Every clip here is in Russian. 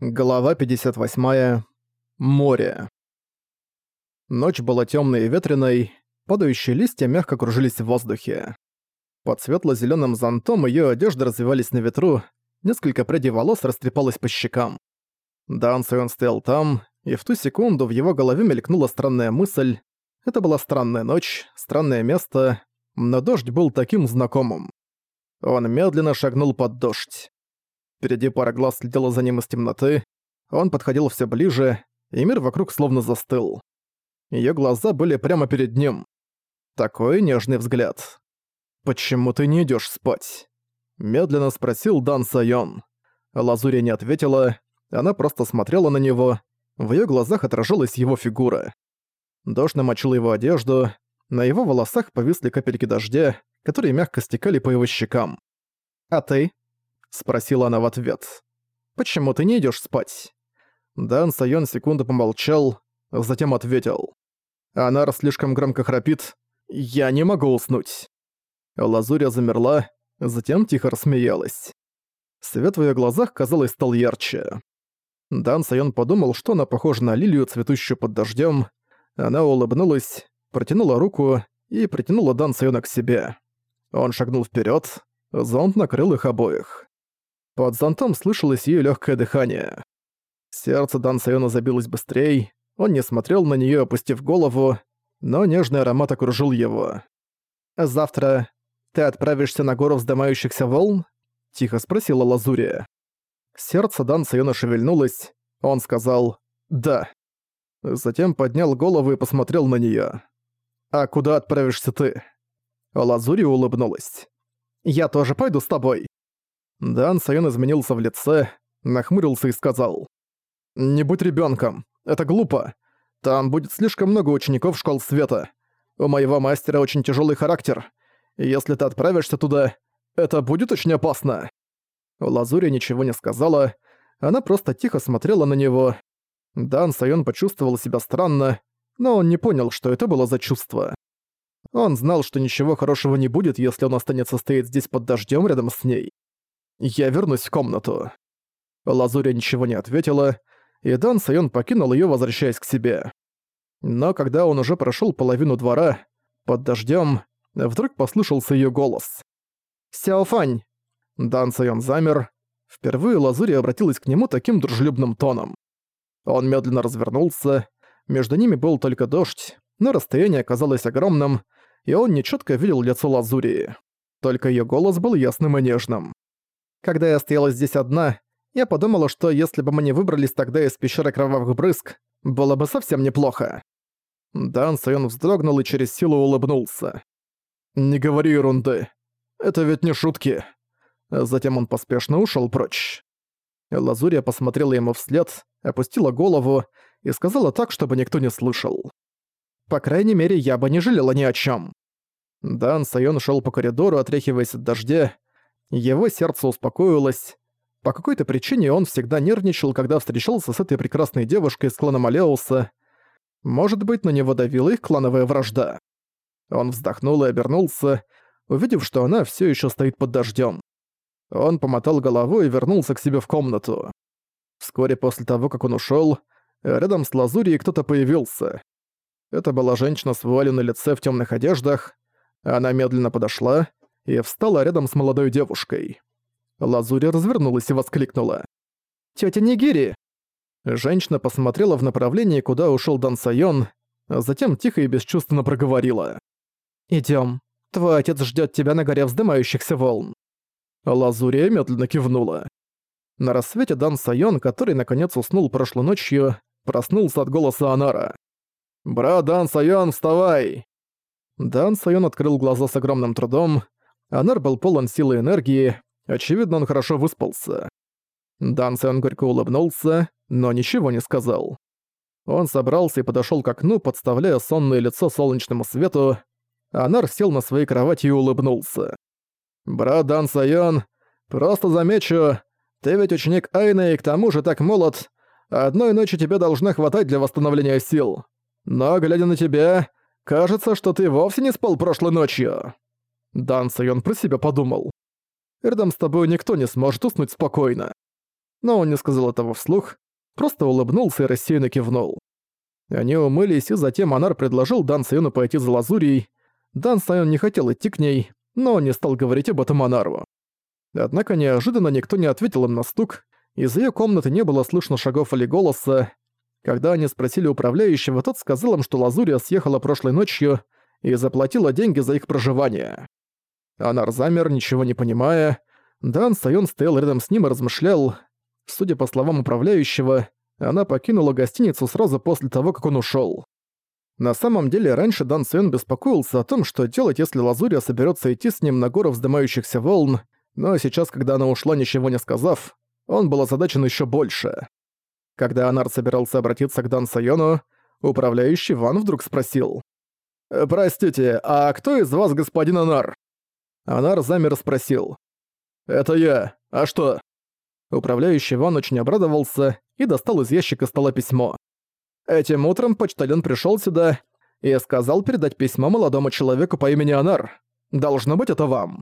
Глава 58. Море. Ночь была темной и ветреной, падающие листья мягко кружились в воздухе. Под светло зеленым зонтом ее одежды развивались на ветру, несколько прядей волос растрепалось по щекам. Дан Сайон стоял там, и в ту секунду в его голове мелькнула странная мысль. Это была странная ночь, странное место, но дождь был таким знакомым. Он медленно шагнул под дождь. Впереди пара глаз следила за ним из темноты. Он подходил все ближе, и мир вокруг словно застыл. Её глаза были прямо перед ним. Такой нежный взгляд. «Почему ты не идёшь спать?» Медленно спросил Дан Сайон. Лазурия не ответила, она просто смотрела на него. В её глазах отражалась его фигура. Дождь намочил его одежду, на его волосах повисли капельки дождя, которые мягко стекали по его щекам. «А ты?» — спросила она в ответ. «Почему ты не идёшь спать?» Дан Сайон секунду помолчал, затем ответил. Она слишком громко храпит. Я не могу уснуть». Лазуря замерла, затем тихо рассмеялась. Свет в её глазах, казалось, стал ярче. Дан Сайон подумал, что она похожа на лилию, цветущую под дождём. Она улыбнулась, протянула руку и притянула Дан Сайона к себе. Он шагнул вперёд, зонт накрыл их обоих. Под зонтом слышалось её лёгкое дыхание. Сердце Дан Сайона забилось быстрее, он не смотрел на неё, опустив голову, но нежный аромат окружил его. «Завтра ты отправишься на гору вздымающихся волн?» — тихо спросила Лазурия. Сердце Дан Сайона шевельнулось, он сказал «да». Затем поднял голову и посмотрел на неё. «А куда отправишься ты?» Лазурия улыбнулась. «Я тоже пойду с тобой». Дан Сайон изменился в лице, нахмурился и сказал. «Не будь ребенком, это глупо. Там будет слишком много учеников школ света. У моего мастера очень тяжелый характер. Если ты отправишься туда, это будет очень опасно». Лазуря ничего не сказала, она просто тихо смотрела на него. Дан Сайон почувствовал себя странно, но он не понял, что это было за чувство. Он знал, что ничего хорошего не будет, если он останется стоять здесь под дождем рядом с ней. «Я вернусь в комнату». Лазуря ничего не ответила, и Дан Сайон покинул её, возвращаясь к себе. Но когда он уже прошёл половину двора, под дождём, вдруг послышался её голос. «Сяофань!» Дан Сайон замер. Впервые Лазури обратилась к нему таким дружелюбным тоном. Он медленно развернулся. Между ними был только дождь, но расстояние оказалось огромным, и он нечётко видел лицо Лазурии. Только её голос был ясным и нежным. Когда я стояла здесь одна, я подумала, что если бы мы не выбрались тогда из пещеры кровавых брызг, было бы совсем неплохо. Дан Сайон вздрогнул и через силу улыбнулся. «Не говори ерунды. Это ведь не шутки». Затем он поспешно ушел прочь. Лазурия посмотрела ему вслед, опустила голову и сказала так, чтобы никто не слышал. «По крайней мере, я бы не жалела ни о чем. Дан Сайон шел по коридору, отряхиваясь от дождя, его сердце успокоилось. По какой-то причине он всегда нервничал, когда встречался с этой прекрасной девушкой из клана Малеуса. Может быть, на него давила их клановая вражда. Он вздохнул и обернулся, увидев, что она все еще стоит под дождем. Он помотал головой и вернулся к себе в комнату. Вскоре после того, как он ушел, рядом с Лазурией кто-то появился. Это была женщина с вуалью на лице в темных одеждах. Она медленно подошла и встала рядом с молодой девушкой. Лазуря развернулась и воскликнула. «Тётя Нигири!» Женщина посмотрела в направлении, куда ушёл Дан Сайон, а затем тихо и бесчувственно проговорила. «Идём. Твой отец ждёт тебя на горе вздымающихся волн». Лазурия медленно кивнула. На рассвете Дан Сайон, который наконец уснул прошлой ночью, проснулся от голоса Анара. «Брат Дан Сайон, вставай!» Дан Сайон открыл глаза с огромным трудом, Анар был полон силы и энергии, очевидно, он хорошо выспался. Дан Сэн горько улыбнулся, но ничего не сказал. Он собрался и подошёл к окну, подставляя сонное лицо солнечному свету. Анар сел на своей кровати и улыбнулся. «Брат Дан Сайон, просто замечу, ты ведь ученик Айны и к тому же так молод. Одной ночи тебе должно хватать для восстановления сил. Но, глядя на тебя, кажется, что ты вовсе не спал прошлой ночью». Дан Сайон про себя подумал. «Рядом с тобой никто не сможет уснуть спокойно». но он не сказал этого вслух, просто улыбнулся и рассеянно кивнул. Они умылись, и затем Анар предложил Дан Сайону пойти за Лазурией. Дан Сайон не хотел идти к ней, но он не стал говорить об этом Анару. Однако неожиданно никто не ответил им на стук, из её комнаты не было слышно шагов или голоса. Когда они спросили управляющего, тот сказал им, что Лазурия съехала прошлой ночью и заплатила деньги за их проживание. Анар замер, ничего не понимая. Дан Сайон стоял рядом с ним и размышлял. Судя по словам управляющего, она покинула гостиницу сразу после того, как он ушёл. На самом деле, раньше Дан Сайон беспокоился о том, что делать, если Лазурия соберётся идти с ним на гору вздымающихся волн, но сейчас, когда она ушла, ничего не сказав, он был озадачен ещё больше. Когда Анар собирался обратиться к Дан Сайону, управляющий Ван вдруг спросил. «Э, «Простите, а кто из вас господин Анар?» Анар замер спросил. «Это я. А что?» Управляющий Ван очень обрадовался и достал из ящика стола письмо. Этим утром почтальон пришел сюда и сказал передать письмо молодому человеку по имени Анар. Должно быть, это вам.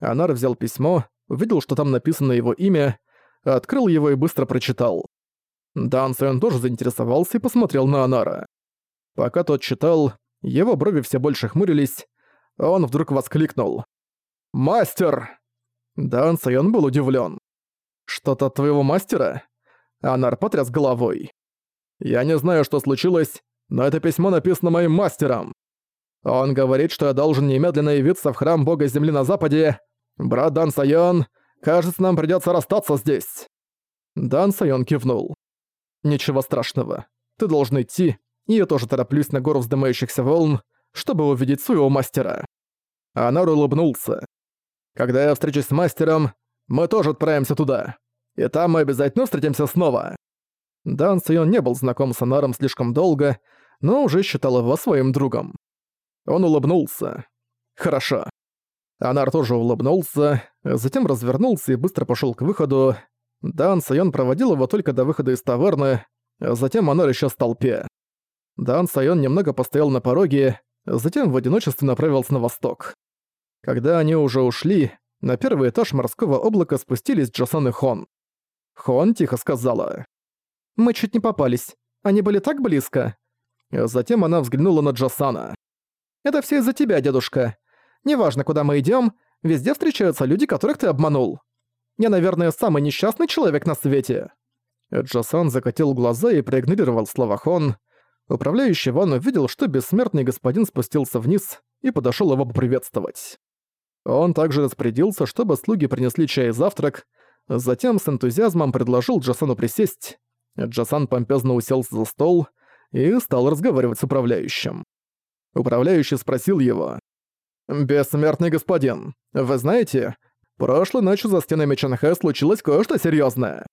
Анар взял письмо, увидел, что там написано его имя, открыл его и быстро прочитал. Дан Сэн тоже заинтересовался и посмотрел на Анара. Пока тот читал, его брови все больше хмурились, он вдруг воскликнул. «Мастер!» Дан Сайон был удивлен. «Что-то от твоего мастера?» Анар потряс головой. «Я не знаю, что случилось, но это письмо написано моим мастером. Он говорит, что я должен немедленно явиться в храм бога земли на западе. Брат Дан Сайон, кажется, нам придётся расстаться здесь». Дан Сайон кивнул. «Ничего страшного. Ты должен идти, и я тоже тороплюсь на гору вздымающихся волн, чтобы увидеть своего мастера». Анар улыбнулся. «Когда я встречусь с мастером, мы тоже отправимся туда. И там мы обязательно встретимся снова». Дан Сайон не был знаком с Анаром слишком долго, но уже считал его своим другом. Он улыбнулся. «Хорошо». Анар тоже улыбнулся, затем развернулся и быстро пошёл к выходу. Дан Сайон проводил его только до выхода из таверны, затем Анар исчез в толпе. Дан Сайон немного постоял на пороге, затем в одиночестве направился на восток. Когда они уже ушли, на первый этаж морского облака спустились Джосан и Хон. Хон тихо сказала. «Мы чуть не попались. Они были так близко». Затем она взглянула на Джосана. «Это все из-за тебя, дедушка. Неважно, куда мы идем, везде встречаются люди, которых ты обманул. Я, наверное, самый несчастный человек на свете». Джосан закатил глаза и проигнорировал слова Хон. Управляющий Ван увидел, что бессмертный господин спустился вниз и подошел его поприветствовать. Он также распорядился, чтобы слуги принесли чай и завтрак, затем с энтузиазмом предложил Джасану присесть. Джасан помпезно уселся за стол и стал разговаривать с управляющим. Управляющий спросил его. «Бессмертный господин, вы знаете, прошлой ночью за стенами Чанхэ случилось кое-что серьёзное».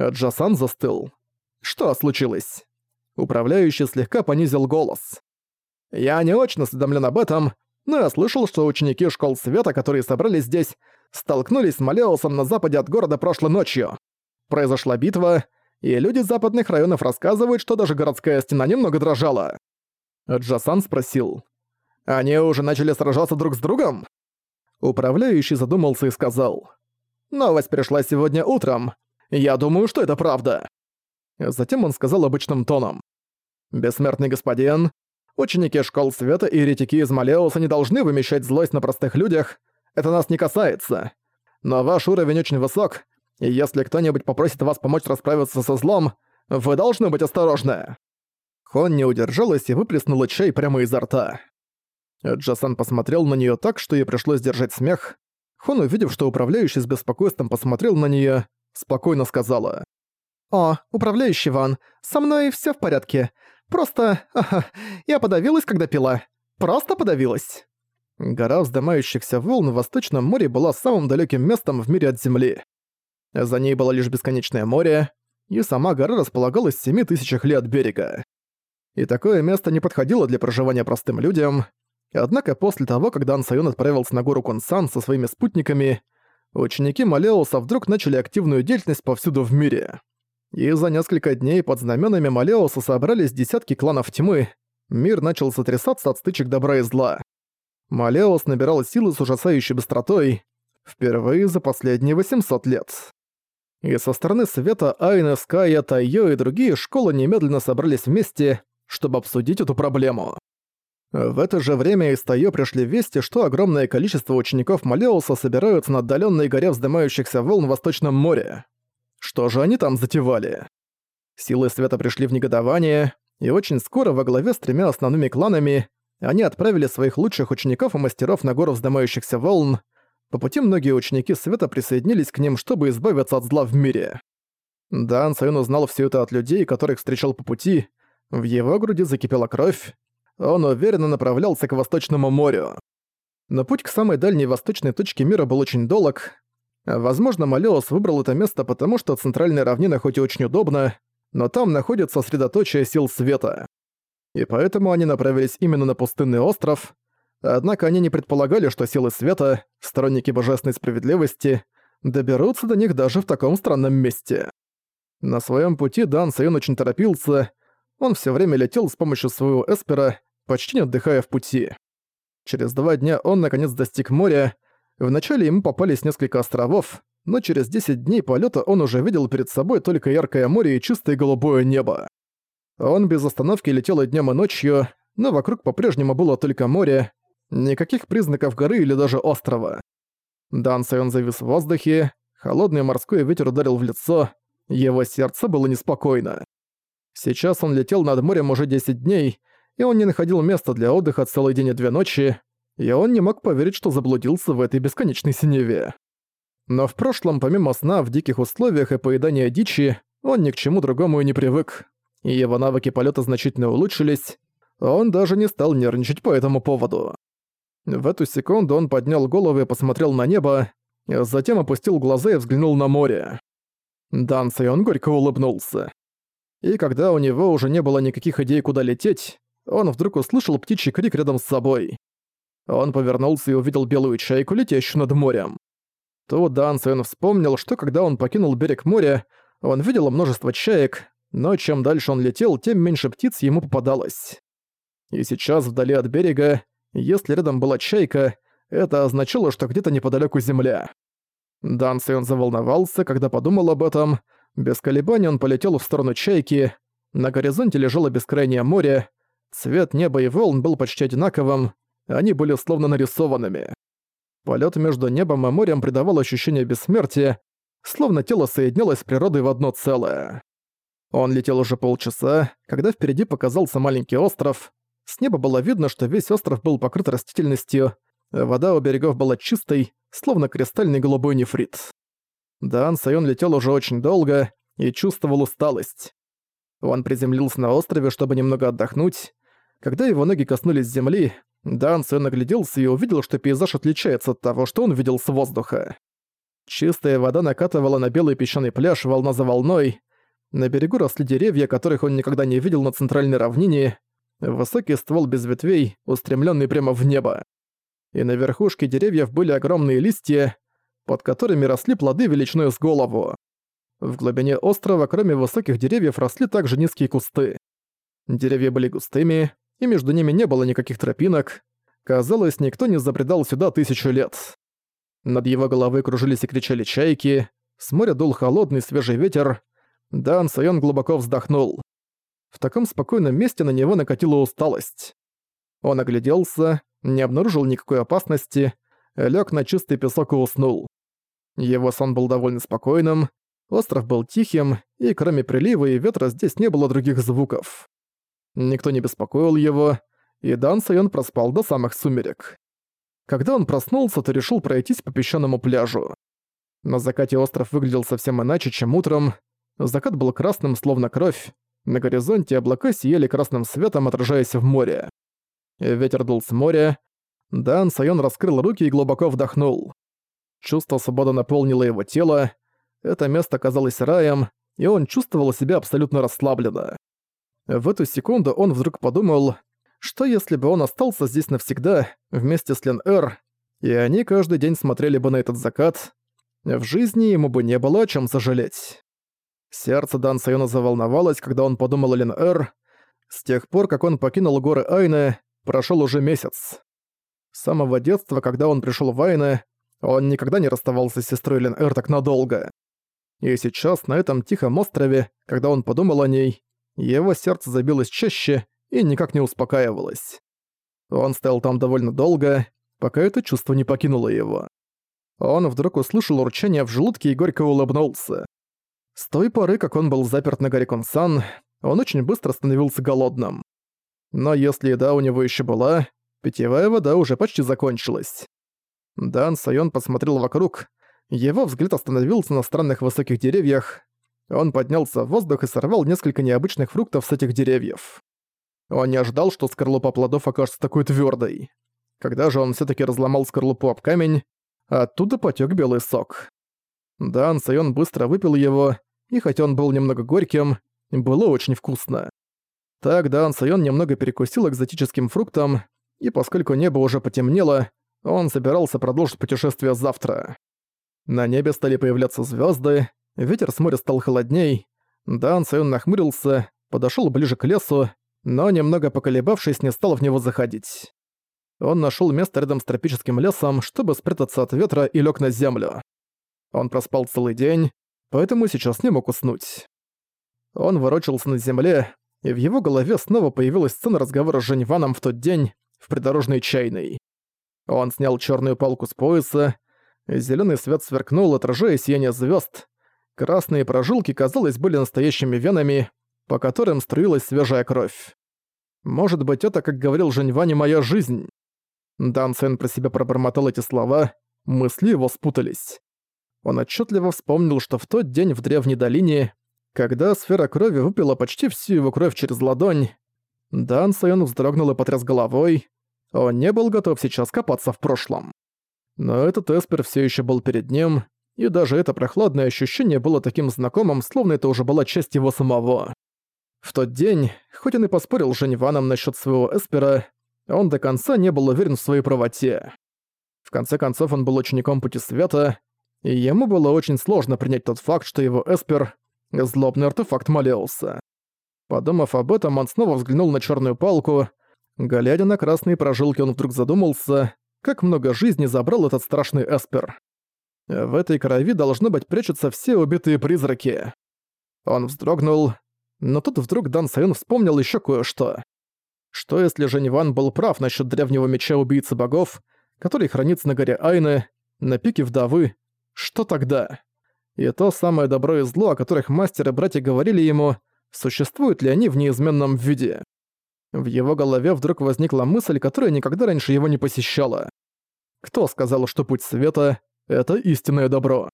Джасан застыл. «Что случилось?» Управляющий слегка понизил голос. «Я не очень осведомлен об этом, но я слышал, что ученики школ света, которые собрались здесь, столкнулись с Малеусом на западе от города прошлой ночью. Произошла битва, и люди западных районов рассказывают, что даже городская стена немного дрожала. Джасан спросил. «Они уже начали сражаться друг с другом?» Управляющий задумался и сказал. «Новость пришла сегодня утром. Я думаю, что это правда». Затем он сказал обычным тоном. «Бессмертный господин, Ученики школ света и еретики из Малеуса не должны вымещать злость на простых людях. Это нас не касается. Но ваш уровень очень высок, и если кто-нибудь попросит вас помочь расправиться со злом, вы должны быть осторожны». Хон не удержалась и выплеснула чай прямо изо рта. Джасан посмотрел на нее так, что ей пришлось держать смех. Хон, увидев, что управляющий с беспокойством посмотрел на нее, спокойно сказала. «О, управляющий Ван, со мной все в порядке. Просто... Ага, я подавилась, когда пила. Просто подавилась. Гора вздымающихся волн в Восточном море была самым далеким местом в мире от Земли. За ней было лишь бесконечное море, и сама гора располагалась в семи тысячах от берега. И такое место не подходило для проживания простым людям. Однако после того, когда Ан Сайон отправился на гору Консан со своими спутниками, ученики Малеуса вдруг начали активную деятельность повсюду в мире и за несколько дней под знаменами Малеуса собрались десятки кланов тьмы, мир начал сотрясаться от стычек добра и зла. Малеус набирал силы с ужасающей быстротой, впервые за последние 800 лет. И со стороны света Айна, Ская, Тайо и другие школы немедленно собрались вместе, чтобы обсудить эту проблему. В это же время из Тайо пришли вести, что огромное количество учеников Малеуса собираются на отдаленной горе вздымающихся волн в Восточном море. Что же они там затевали? Силы света пришли в негодование, и очень скоро во главе с тремя основными кланами они отправили своих лучших учеников и мастеров на гору вздымающихся волн. По пути многие ученики света присоединились к ним, чтобы избавиться от зла в мире. Дан Сайон узнал все это от людей, которых встречал по пути. В его груди закипела кровь. Он уверенно направлялся к Восточному морю. Но путь к самой дальней восточной точке мира был очень долг. Возможно, Малеус выбрал это место потому, что центральная равнина хоть и очень удобна, но там находится средоточие сил света. И поэтому они направились именно на пустынный остров, однако они не предполагали, что силы света, сторонники божественной справедливости, доберутся до них даже в таком странном месте. На своем пути Дан Сайон очень торопился, он все время летел с помощью своего эспера, почти не отдыхая в пути. Через два дня он наконец достиг моря, вначале ему попались несколько островов, но через 10 дней полета он уже видел перед собой только яркое море и чистое голубое небо. Он без остановки летел и днем и ночью, но вокруг по-прежнему было только море, никаких признаков горы или даже острова. Дан Сайон завис в воздухе, холодный морской ветер ударил в лицо, его сердце было неспокойно. Сейчас он летел над морем уже 10 дней, и он не находил места для отдыха целый день и две ночи, и он не мог поверить, что заблудился в этой бесконечной синеве. Но в прошлом, помимо сна в диких условиях и поедания дичи, он ни к чему другому и не привык, и его навыки полета значительно улучшились, он даже не стал нервничать по этому поводу. В эту секунду он поднял голову и посмотрел на небо, затем опустил глаза и взглянул на море. Дан Сайон горько улыбнулся. И когда у него уже не было никаких идей, куда лететь, он вдруг услышал птичий крик рядом с собой. Он повернулся и увидел белую чайку, летящую над морем. Тут Дан Сайон вспомнил, что когда он покинул берег моря, он видел множество чаек, но чем дальше он летел, тем меньше птиц ему попадалось. И сейчас вдали от берега, если рядом была чайка, это означало, что где-то неподалеку земля. Дан Сайон заволновался, когда подумал об этом. Без колебаний он полетел в сторону чайки. На горизонте лежало бескрайнее море. Цвет неба и волн был почти одинаковым, они были словно нарисованными. Полет между небом и морем придавал ощущение бессмертия, словно тело соединялось с природой в одно целое. Он летел уже полчаса, когда впереди показался маленький остров. С неба было видно, что весь остров был покрыт растительностью, вода у берегов была чистой, словно кристальный голубой нефрит. Дан Сайон летел уже очень долго и чувствовал усталость. Он приземлился на острове, чтобы немного отдохнуть. Когда его ноги коснулись земли, Дан Сэн огляделся и увидел, что пейзаж отличается от того, что он видел с воздуха. Чистая вода накатывала на белый песчаный пляж волна за волной. На берегу росли деревья, которых он никогда не видел на центральной равнине. Высокий ствол без ветвей, устремленный прямо в небо. И на верхушке деревьев были огромные листья, под которыми росли плоды величиной с голову. В глубине острова, кроме высоких деревьев, росли также низкие кусты. Деревья были густыми, и между ними не было никаких тропинок. Казалось, никто не забредал сюда тысячу лет. Над его головой кружились и кричали чайки, с моря дул холодный свежий ветер. Дан Сайон глубоко вздохнул. В таком спокойном месте на него накатила усталость. Он огляделся, не обнаружил никакой опасности, лег на чистый песок и уснул. Его сон был довольно спокойным, остров был тихим, и кроме прилива и ветра здесь не было других звуков. Никто не беспокоил его, и Дан Сайон проспал до самых сумерек. Когда он проснулся, то решил пройтись по песчаному пляжу. На закате остров выглядел совсем иначе, чем утром. Закат был красным, словно кровь. На горизонте облака сияли красным светом, отражаясь в море. Ветер дул с моря. Дан Сайон раскрыл руки и глубоко вдохнул. Чувство свободы наполнило его тело. Это место казалось раем, и он чувствовал себя абсолютно расслабленно. В эту секунду он вдруг подумал, что если бы он остался здесь навсегда, вместе с Лен Эр, и они каждый день смотрели бы на этот закат, в жизни ему бы не было о чем сожалеть. Сердце Дан Сайона заволновалось, когда он подумал о Лен Эр. С тех пор, как он покинул горы Айны, прошел уже месяц. С самого детства, когда он пришел в Айны, он никогда не расставался с сестрой Лен Эр так надолго. И сейчас на этом тихом острове, когда он подумал о ней, его сердце забилось чаще и никак не успокаивалось. Он стоял там довольно долго, пока это чувство не покинуло его. Он вдруг услышал урчание в желудке и горько улыбнулся. С той поры, как он был заперт на горе Консан, он очень быстро становился голодным. Но если еда у него еще была, питьевая вода уже почти закончилась. Дан Сайон посмотрел вокруг, его взгляд остановился на странных высоких деревьях. Он поднялся в воздух и сорвал несколько необычных фруктов с этих деревьев. Он не ожидал, что скорлупа плодов окажется такой твердой. Когда же он все таки разломал скорлупу об камень, оттуда потек белый сок. Дан Сайон быстро выпил его, и хотя он был немного горьким, было очень вкусно. Так Дан Сайон немного перекусил экзотическим фруктом, и поскольку небо уже потемнело, он собирался продолжить путешествие завтра. На небе стали появляться звезды, ветер с моря стал холодней. Дан Сайон нахмурился, подошел ближе к лесу, но немного поколебавшись, не стал в него заходить. Он нашел место рядом с тропическим лесом, чтобы спрятаться от ветра и лег на землю. Он проспал целый день, поэтому сейчас не мог уснуть. Он ворочался на земле, и в его голове снова появилась сцена разговора с Женьваном в тот день в придорожной чайной. Он снял черную палку с пояса, зеленый свет сверкнул, отражая сияние звезд. Красные прожилки, казалось, были настоящими венами, по которым струилась свежая кровь. Может быть, это, как говорил Женьвани, моя жизнь. Дан Сен про себя пробормотал эти слова, мысли его спутались. Он отчетливо вспомнил, что в тот день в Древней долине, когда сфера крови выпила почти всю его кровь через ладонь, Дан Сайон вздрогнул и потряс головой. Он не был готов сейчас копаться в прошлом. Но этот Эспер все еще был перед ним, и даже это прохладное ощущение было таким знакомым, словно это уже была часть его самого. В тот день, хоть он и поспорил с Женеваном насчет своего Эспера, он до конца не был уверен в своей правоте. В конце концов, он был учеником Пути Света, и ему было очень сложно принять тот факт, что его Эспер — злобный артефакт молился. Подумав об этом, он снова взглянул на черную палку. Глядя на красные прожилки, он вдруг задумался, как много жизни забрал этот страшный Эспер. В этой крови должно быть прячутся все убитые призраки. Он вздрогнул, но тут вдруг Дан Сайон вспомнил еще кое-что. Что если Женеван был прав насчет древнего меча убийцы богов, который хранится на горе Айны, на пике вдовы, что тогда? И то самое добро и зло, о которых мастер и братья говорили ему, существуют ли они в неизменном виде? В его голове вдруг возникла мысль, которая никогда раньше его не посещала. Кто сказал, что путь света — это истинное добро?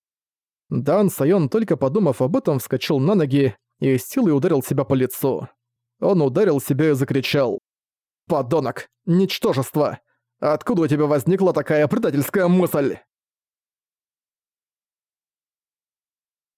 Дан Сайон, только подумав об этом, вскочил на ноги и с силой ударил себя по лицу. Он ударил себя и закричал. «Подонок! Ничтожество! Откуда у тебя возникла такая предательская мысль?»